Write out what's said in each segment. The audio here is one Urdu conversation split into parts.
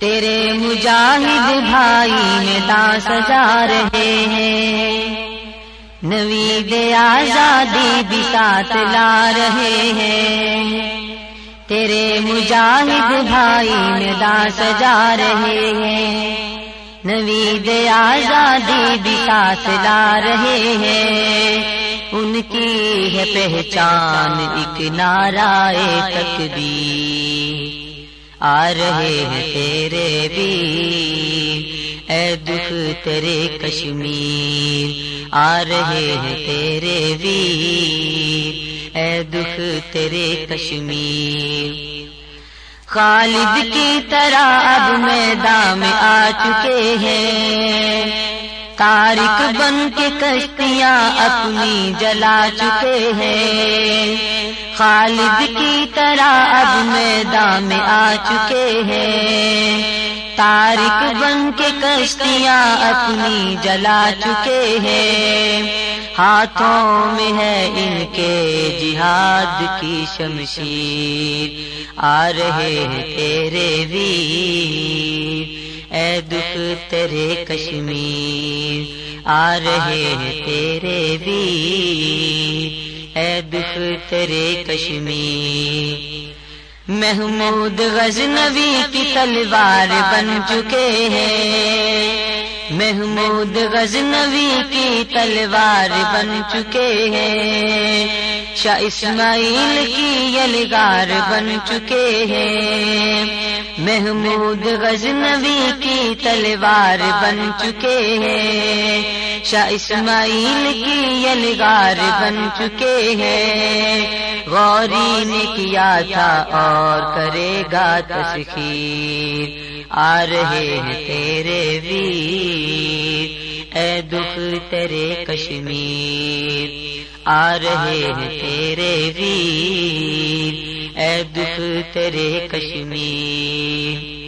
تیرے مجاہد بھائی میں سجا رہے ہیں۔ نوید آزادی بھی ساتھ لا رہے ہیں۔ تیرے مجاہد بھائی میں سجا رہے ہیں۔ نوید آزادی بھی ساتھ لا رہے ہیں۔ ان کی ہے پہچان ایک نعرہ تکبیر آ رہے ہیں تیرے بھی اے دکھ تیرے کشمیر، آ رہے ہیں تیرے بھی اے دکھ تیرے کشمیر۔ خالد کی طرح اب میدان میں آ چکے ہیں۔ تارک بن کے کشتیاں اپنی جلا چکے ہیں خالد کی طرح اب میدان میں آ چکے ہیں تارک بن کے کشتیاں اپنی جلا چکے ہیں ہاتھوں میں ہے ان کے جہاد کی شمشیر آ رہے ہیں تیرے ویر اے دکھ تیرے کشمیر، آ رہے ہیں تیرے ویر۔ اے دکھ تیرے کشمیر۔ محمود غزنوی کی تلوار بن چکے ہیں۔ محمود غزنوی کی تلوار بن چکے ہیں۔ شاہ اسماعیل کی یلگار بن چکے ہیں۔ محمود غزنوی کی تلوار بن چکے ہیں۔ شاہ اسماعیل کی یلگار بن چکے ہیں۔ غوری نے کیا تھا اور کرے گا تسخیر آ رہے ہیں تیرے ویر۔ اے دکھ تیرے کشمیر۔ آ رہے ہیں تیرے ویر۔ اے دکھ تیرے کشمیر۔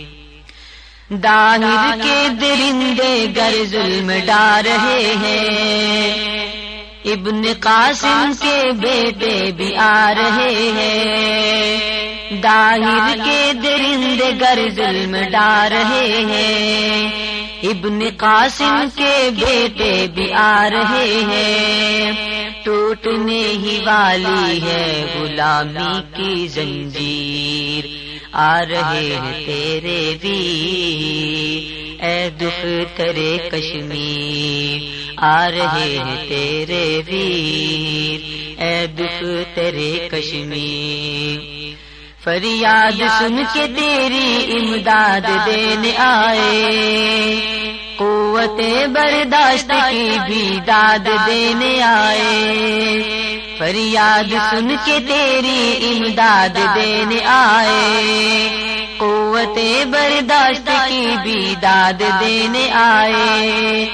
داہر کے درندے گر ظلم ڈا رہے ہیں۔ ابن قاسم کے بیٹے بھی آ رہے ہیں۔ داہر کے درندے گر ظلم ڈا رہے ہیں۔ ابن قاسم کے بیٹے بھی آ رہے ہیں۔ ٹوٹنے ہی والی ہے غلامی کی زنجیر۔ آ رہے ہیں تیرے ویر۔ اے دکھ تیرے کشمیر۔ آ رہے ہیں تیرے ویر۔ اے دکھ تیرے کشمیر۔ فریاد سن کے تیری امداد دینے آئے۔ قوت برداشت کی بھی داد دینے آئے۔ فریاد سن کے تیری امداد دینے آئے۔ قوت برداشت کی بھی داد دینے آئے۔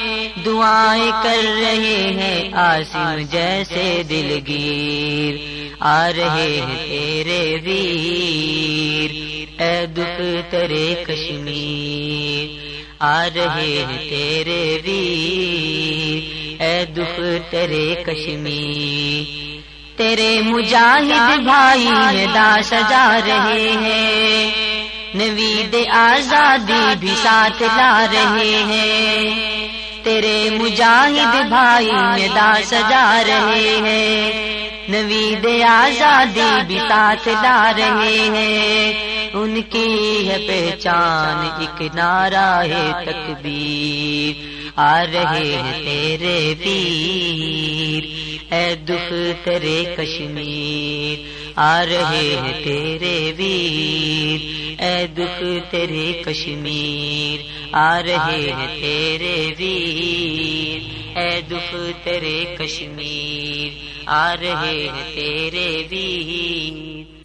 دعائیں کر رہے ہیں آسم جیسے دلگیر آ رہے ہیں تیرے ویر۔ اے دکھ تیرے کشمیر۔ آ رہے ہیں تیرے ویر اے دکھ تیرے کشمیر۔ تیرے مجاہد بھائی دا سجا رہے ہیں۔ نوید آزادی بھی ساتھ لا رہے ہیں۔ تیرے مجاہد بھائی میں دا سجا رہے ہیں۔ نوید آزادی بھی ساتھ لا رہے ہیں۔ ان کی ہے پہچان، ایک نعرہ ہے تکبیر، آ رہے ہیں تیرے ویر اے دکھ تیرے کشمیر، آ رہے ہیں تیرے ویر۔ اے دکھ تیرے کشمیر، آ رہے ہیں تیرے ویر۔ اے دکھ تیرے کشمیر، آ رہے ہیں تیرے ویر۔